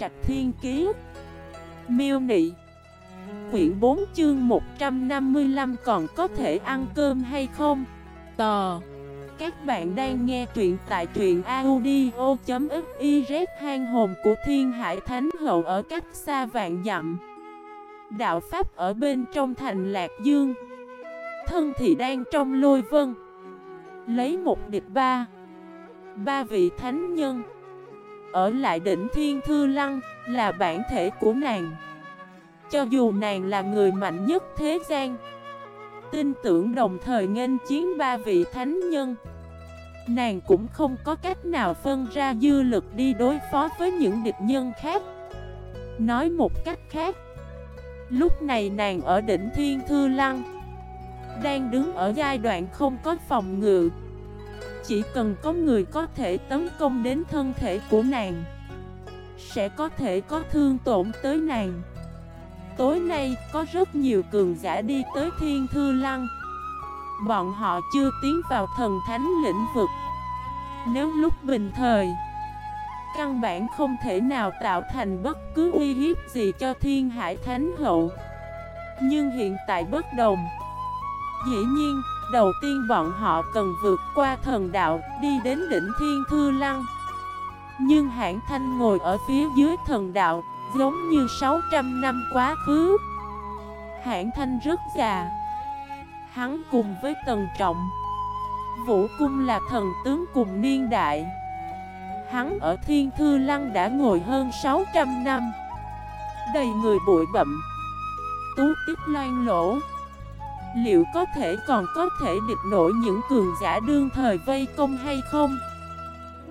Trạch Thiên Kiế Miêu Nị. Quyển 4 chương 155 còn có thể ăn cơm hay không? Tò. Các bạn đang nghe truyện tại truyện audio.xyz hang hồn của Thiên Hải Thánh Hậu ở cách xa vạn dặm. Đạo Pháp ở bên trong thành Lạc Dương. Thân thì đang trong lôi vân. Lấy một địch ba. Ba vị thánh nhân. Ở lại đỉnh Thiên Thư Lăng Là bản thể của nàng. Cho dù nàng là người mạnh nhất thế gian, Tin tưởng đồng thời nghênh chiến ba vị thánh nhân, Nàng cũng không có cách nào phân ra dư lực đi đối phó với những địch nhân khác. Nói một cách khác, Lúc này nàng ở đỉnh Thiên Thư Lăng, Đang đứng ở giai đoạn không có phòng ngự chỉ cần có người có thể tấn công đến thân thể của nàng, Sẽ có thể có thương tổn tới nàng. Tối nay, có rất nhiều cường giả đi tới Thiên Thư Lăng. Bọn họ chưa tiến vào thần thánh lĩnh vực. Nếu lúc bình thời, Căn bản không thể nào tạo thành bất cứ uy hiếp gì cho Thiên Hải Thánh Hậu. Nhưng hiện tại bất đồng. Dĩ nhiên Đầu tiên bọn họ cần vượt qua thần đạo, đi đến đỉnh Thiên Thư Lăng. Nhưng hãng thanh ngồi ở phía dưới thần đạo, giống như 600 năm quá khứ. Hãng thanh rất già. Hắn cùng với Tần Trọng, Vũ Cung là thần tướng cùng niên đại. Hắn ở Thiên Thư Lăng đã ngồi hơn 600 năm. Đầy người bụi bậm Tú tiếp loan lỗ Liệu có thể còn có thể địch nổi những cường giả đương thời vây công hay không?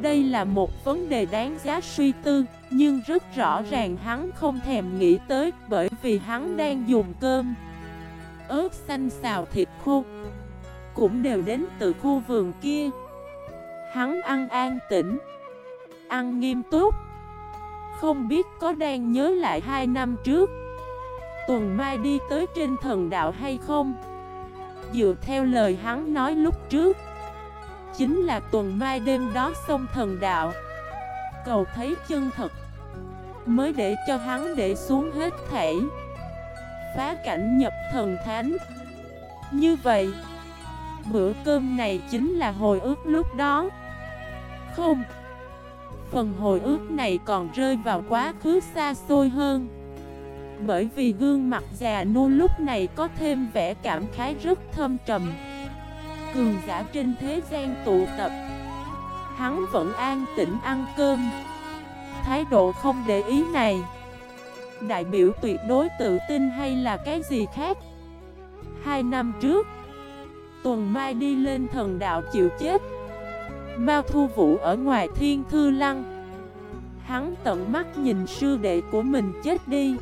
Đây là một vấn đề đáng giá suy tư, Nhưng rất rõ ràng hắn không thèm nghĩ tới Bởi vì hắn đang dùng cơm, ớt xanh xào thịt khô, Cũng đều đến từ khu vườn kia Hắn ăn an tĩnh, Ăn nghiêm túc Không biết có đang nhớ lại hai năm trước, Tuần Mai đi tới trên thần đạo hay không? Dựa theo lời hắn nói lúc trước. Chính là tuần mai đêm đó sông thần đạo. Cầu thấy chân thật. Mới để cho hắn để xuống hết thể Phá cảnh nhập thần thánh. Như vậy, Bữa cơm này chính là hồi ước lúc đó. Không, Phần hồi ước này còn rơi vào quá khứ xa xôi hơn bởi vì gương mặt già nô lúc này có thêm vẻ cảm khái rất thâm trầm. Cường giả trên thế gian tụ tập. Hắn vẫn an tĩnh ăn cơm. Thái độ không để ý này. Đại biểu tuyệt đối tự tin hay là cái gì khác? Hai năm trước, Tuần Mai đi lên thần đạo chịu chết. Mao Thu Vũ ở ngoài thiên thư lăng. Hắn tận mắt nhìn sư đệ của mình chết đi.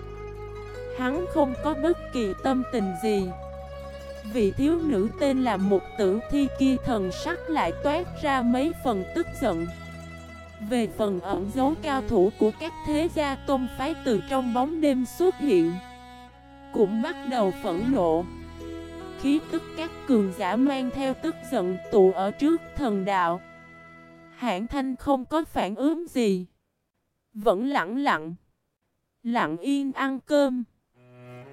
Hắn không có bất kỳ tâm tình gì. Vị thiếu nữ tên là một tử thi kia thần sắc lại toát ra mấy phần tức giận. Về phần ẩn dấu cao thủ của các thế gia tôn phái từ trong bóng đêm xuất hiện, Cũng bắt đầu phẫn nộ. Khí tức các cường giả mang theo tức giận tụ ở trước thần đạo. Hãng thanh không có phản ứng gì. Vẫn lặng lặng. Lặng yên ăn cơm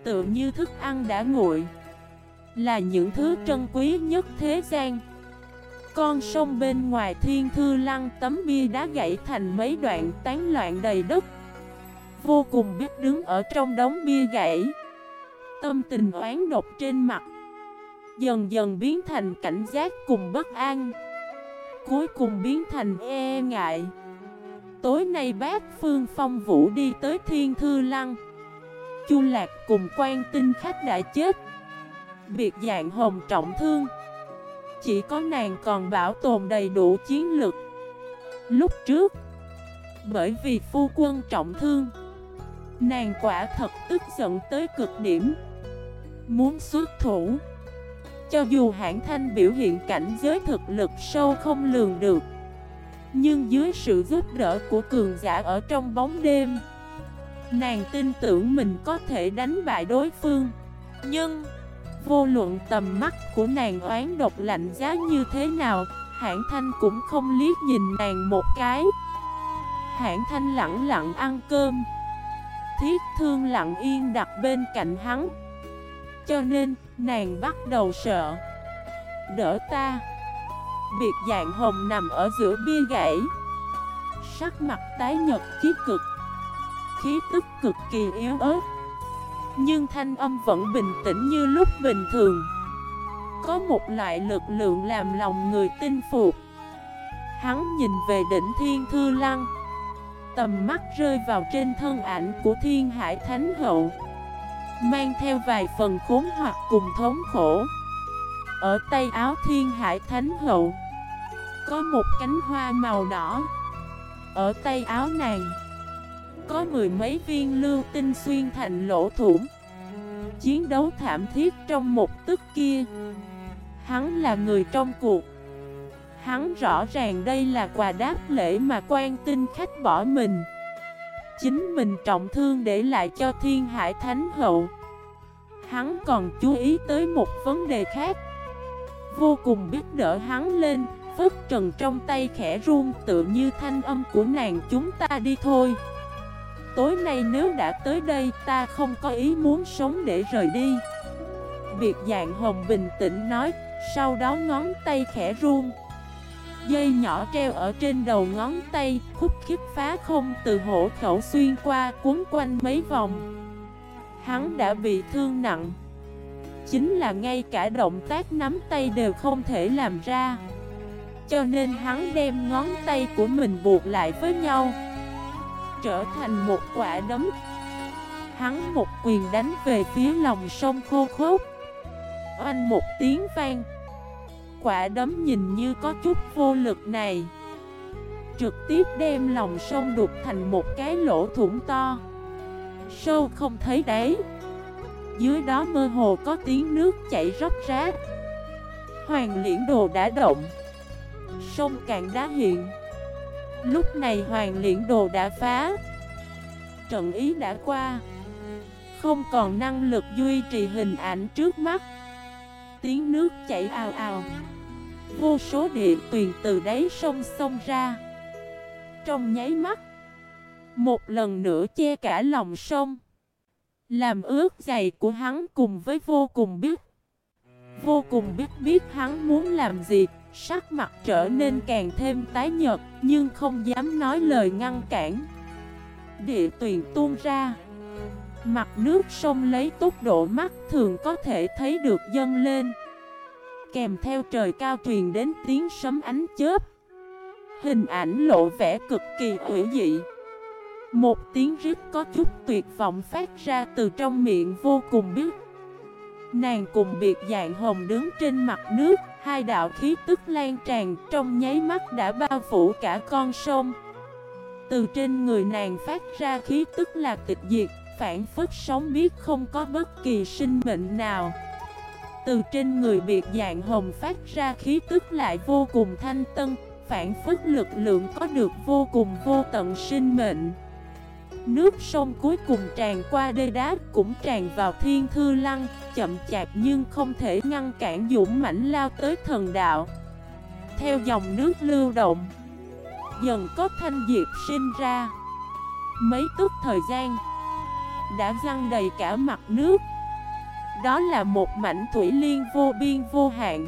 tựa như thức ăn đã nguội, Là những thứ trân quý nhất thế gian. Con sông bên ngoài thiên thư lăng tấm bia đá gãy thành mấy đoạn tán loạn đầy đất. Vô cùng biết đứng ở trong đống bia gãy. Tâm tình oán độc trên mặt Dần dần biến thành cảnh giác cùng bất an, Cuối cùng biến thành e ngại. Tối nay bác Phương Phong Vũ đi tới Thiên Thư Lăng Chu Lạc cùng quan tinh khách đã chết. Biệt dạng hồng trọng thương. Chỉ có nàng còn bảo tồn đầy đủ chiến lực. Lúc trước, Bởi vì phu quân trọng thương, Nàng quả thật tức giận tới cực điểm. Muốn xuất thủ, Cho dù hãng thanh biểu hiện cảnh giới thực lực sâu không lường được, Nhưng dưới sự giúp đỡ của cường giả ở trong bóng đêm Nàng tin tưởng mình có thể đánh bại đối phương. Nhưng Vô luận tầm mắt của nàng oán độc lạnh giá như thế nào Hãng thanh cũng không liếc nhìn nàng một cái. Hãng thanh lặng lặng ăn cơm. Thiết thương lặng yên đặt bên cạnh hắn. Cho nên, nàng bắt đầu sợ. Đỡ ta. Biệt dạng hồng nằm ở giữa bia gãy. Sắc mặt tái nhật chí cực. Khí tức cực kỳ yếu ớt. Nhưng thanh âm vẫn bình tĩnh như lúc bình thường. Có một loại lực lượng làm lòng người tin phục. Hắn nhìn về đỉnh thiên thư lăng. Tầm mắt rơi vào trên thân ảnh của thiên hải thánh hậu, Mang theo vài phần khốn hoặc cùng thống khổ. Ở tay áo thiên hải thánh hậu, Có một cánh hoa màu đỏ. Ở tay áo nàng có mười mấy viên lưu tinh xuyên thành lỗ thủng. Chiến đấu thảm thiết trong một tức kia. Hắn là người trong cuộc. Hắn rõ ràng đây là quà đáp lễ mà quan tinh khách bỏ mình. Chính mình trọng thương để lại cho thiên hải thánh hậu. Hắn còn chú ý tới một vấn đề khác. Vô cùng biết đỡ hắn lên, Phất trần trong tay khẽ run, tự như thanh âm của nàng chúng ta đi thôi. Tối nay nếu đã tới đây ta không có ý muốn sống để rời đi Biệt dạng hồng bình tĩnh nói Sau đó ngón tay khẽ run Dây nhỏ treo ở trên đầu ngón tay, khúc khích phá không từ hổ khẩu xuyên qua cuốn quanh mấy vòng. Hắn đã bị thương nặng. Chính là ngay cả động tác nắm tay đều không thể làm ra. Cho nên hắn đem ngón tay của mình buộc lại với nhau. Trở thành một quả đấm. Hắn một quyền đánh về phía lòng sông khô khốc. Oanh một tiếng vang. Quả đấm nhìn như có chút vô lực này. Trực tiếp đem lòng sông đục thành một cái lỗ thủng to. Sâu không thấy đáy. Dưới đó mơ hồ có tiếng nước chảy róc rác. Hoàng liễn đồ đã động. Sông cạn đá hiện. Lúc này hoàng liễn đồ đã phá. Trận ý đã qua. Không còn năng lực duy trì hình ảnh trước mắt. Tiếng nước chảy ào ào. Vô số địa tuyền từ đáy sông sông ra. Trong nháy mắt, Một lần nữa che cả lòng sông. Làm ướt giày của hắn cùng với vô cùng biết. Vô cùng biết biết hắn muốn làm gì. Sắc mặt trở nên càng thêm tái nhợt, Nhưng không dám nói lời ngăn cản. Địa tuyền tuôn ra. Mặt nước sông lấy tốc độ mắt thường có thể thấy được dâng lên. Kèm theo trời cao truyền đến tiếng sấm ánh chớp. Hình ảnh lộ vẻ cực kỳ hữu dị. Một tiếng rít có chút tuyệt vọng phát ra từ trong miệng vô cùng biết. Nàng cùng biệt dạng hồng đứng trên mặt nước. Hai đạo khí tức lan tràn, trong nháy mắt đã bao phủ cả con sông. Từ trên người nàng phát ra khí tức là tịch diệt, Phản phức sống biết không có bất kỳ sinh mệnh nào. Từ trên người biệt dạng hồng phát ra khí tức lại vô cùng thanh tân, Phản phức lực lượng có được vô cùng vô tận sinh mệnh. Nước sông cuối cùng tràn qua đê đá cũng tràn vào thiên thư lăng Chậm chạp nhưng không thể ngăn cản dũng mãnh lao tới thần đạo. Theo dòng nước lưu động Dần có thanh diệp sinh ra. Mấy tức thời gian Đã răng đầy cả mặt nước. Đó là một mảnh thủy liên vô biên vô hạn.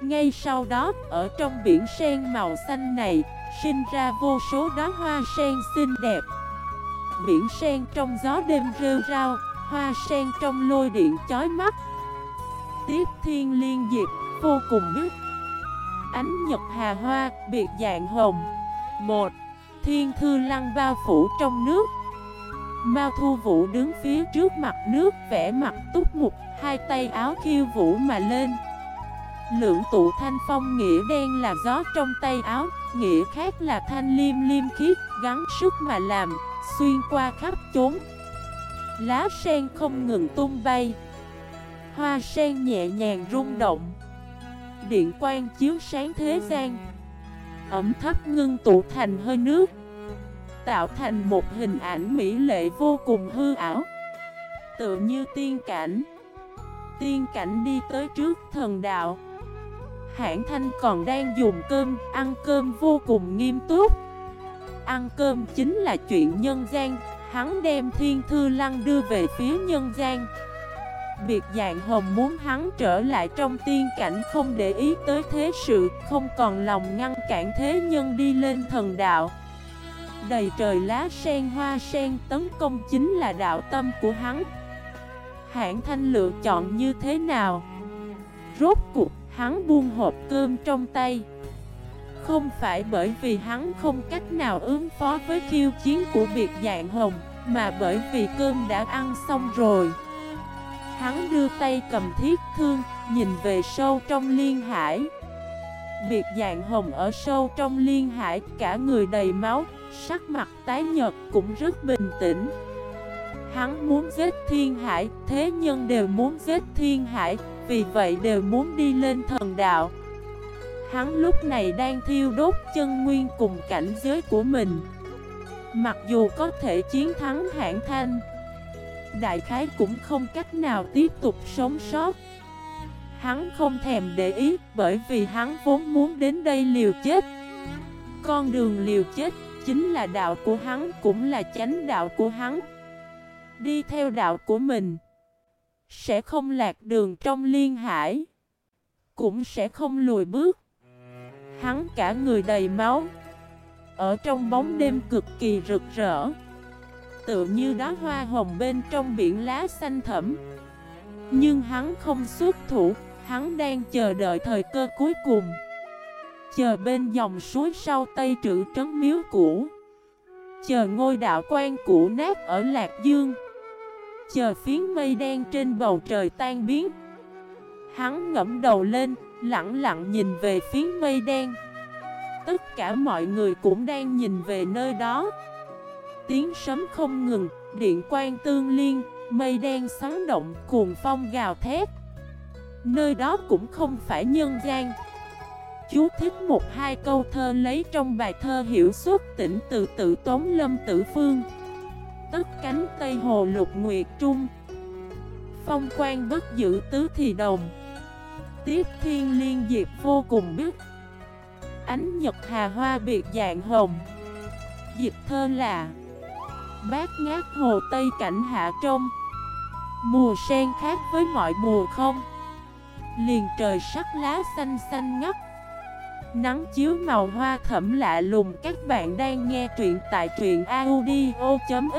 Ngay sau đó, ở trong biển sen màu xanh này Sinh ra vô số đóa hoa sen xinh đẹp. Biển sen trong gió đêm rêu rao Hoa sen trong lôi điện chói mắt. Tiếp thiên liên diệp, vô cùng biết. Ánh nhật hà hoa, biệt dạng hồng. Một Thiên thư lăng bao phủ trong nước. Mao Thu Vũ đứng phía trước mặt nước vẽ mặt túc mục Hai tay áo khiêu vũ mà lên. Lượng tụ thanh phong nghĩa đen là gió trong tay áo Nghĩa khác là thanh liêm liêm khiết Gắn sức mà làm. Xuyên qua khắp chốn. Lá sen không ngừng tung bay. Hoa sen nhẹ nhàng rung động. Điện quang chiếu sáng thế gian. Ẩm thấp ngưng tụ thành hơi nước tạo thành một hình ảnh mỹ lệ vô cùng hư ảo. Tựa như tiên cảnh. Tiên cảnh đi tới trước thần đạo. Hãng thanh còn đang dùng cơm, ăn cơm vô cùng nghiêm túc ăn cơm chính là chuyện nhân gian. Hắn đem thiên thư lăng đưa về phía nhân gian. Biệt dạng hồng muốn hắn trở lại trong tiên cảnh không để ý tới thế sự, Không còn lòng ngăn cản thế nhân đi lên thần đạo. Đầy trời lá sen, hoa sen tấn công chính là đạo tâm của hắn. Hãng thanh lựa chọn như thế nào? Rốt cuộc, hắn buông hộp cơm trong tay. Không phải bởi vì hắn không cách nào ứng phó với khiêu chiến của biệt dạng hồng, Mà bởi vì cơm đã ăn xong rồi. Hắn đưa tay cầm thiết thương, Nhìn về sâu trong liên hải. Biệt dạng hồng ở sâu trong liên hải, Cả người đầy máu, Sắc mặt tái nhật cũng rất bình tĩnh. Hắn muốn giết thiên hải, Thế nhân đều muốn giết thiên hải, Vì vậy đều muốn đi lên thần đạo. Hắn lúc này đang thiêu đốt chân nguyên cùng cảnh giới của mình. Mặc dù có thể chiến thắng hạng thanh, Đại khái cũng không cách nào tiếp tục sống sót. Hắn không thèm để ý bởi vì hắn vốn muốn đến đây liều chết. Con đường liều chết chính là đạo của hắn cũng là chánh đạo của hắn. Đi theo đạo của mình Sẽ không lạc đường trong liên hải, Cũng sẽ không lùi bước. Hắn cả người đầy máu. Ở trong bóng đêm cực kỳ rực rỡ. Tựa như đóa hoa hồng bên trong biển lá xanh thẫm Nhưng hắn không xuất thủ Hắn đang chờ đợi thời cơ cuối cùng. Chờ bên dòng suối sau Tây trữ trấn miếu cũ. Chờ ngôi đạo quan cũ nát ở Lạc Dương. Chờ phiến mây đen trên bầu trời tan biến. Hắn ngẫm đầu lên, lặng lặng nhìn về phía mây đen. Tất cả mọi người cũng đang nhìn về nơi đó. Tiếng sấm không ngừng, điện quang tương liên, mây đen sáng động, cuồng phong gào thét. Nơi đó cũng không phải nhân gian. Chú thích một hai câu thơ lấy trong bài thơ hiểu xuất tỉnh từ tự tốn lâm tử phương. Tất cánh Tây Hồ lục nguyệt trung. Phong quan bất giữ tứ thì đồng. Tiếp thiên liên diệp vô cùng biết. Ánh nhật hà hoa biệt dạng hồng. Diệp thơ là Bát ngát hồ Tây cảnh hạ trông Mùa sen khác với mọi mùa không? Liền trời sắc lá xanh xanh ngắt. Nắng chiếu màu hoa thẩm lạ lùng, Các bạn đang nghe truyện tại truyện audio.fif